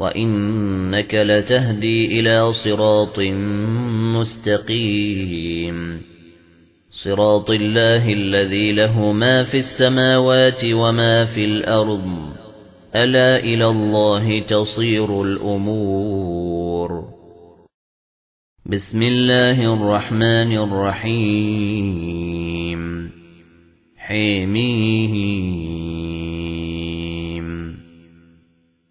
وَإِنَّكَ لَتَهْدِي إِلَى صِرَاطٍ مُسْتَقِيمٍ. صِرَاطِ اللَّهِ الَّذِي لَهُ مَا فِي السَّمَاوَاتِ وَمَا فِي الْأَرْضِ. أَلَا إِلَى اللَّهِ تَصِيرُ الْأُمُورُ. بِسْمِ اللَّهِ الرَّحْمَنِ الرَّحِيمِ. حميم.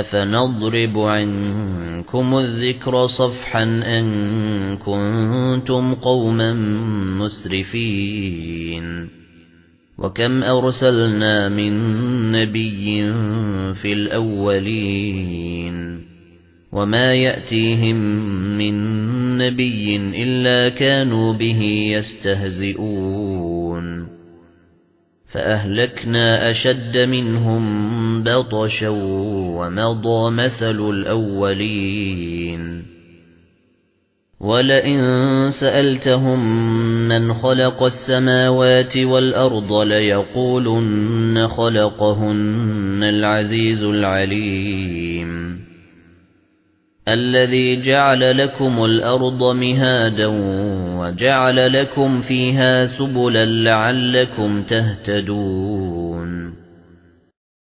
أَفَنَضْرِبُ عَنكُمُ الذِّكْرَ صَفْحًا أَن كُنتُمْ قَوْمًا مُسْرِفِينَ وَكَمْ أَرْسَلْنَا مِن نَّبِيٍّ فِي الْأَوَّلِينَ وَمَا يَأْتِيهِم مِّن نَّبِيٍّ إِلَّا كَانُوا بِهِ يَسْتَهْزِئُونَ فَأَهْلَكْنَا أَشَدَّ مِنْهُمْ بَطْشًا وَمَضَى مَثَلُ الْأَوَّلِينَ وَلَئِن سَأَلْتَهُم مَّنْ خَلَقَ السَّمَاوَاتِ وَالْأَرْضَ لَيَقُولُنَّ خَلَقَهُنَّ الْعَزِيزُ الْعَلِيمُ الَّذِي جَعَلَ لَكُمُ الْأَرْضَ مِهَادًا وَجَعَلَ لَكُمْ فِيهَا سُبُلًا لَّعَلَّكُمْ تَهْتَدُونَ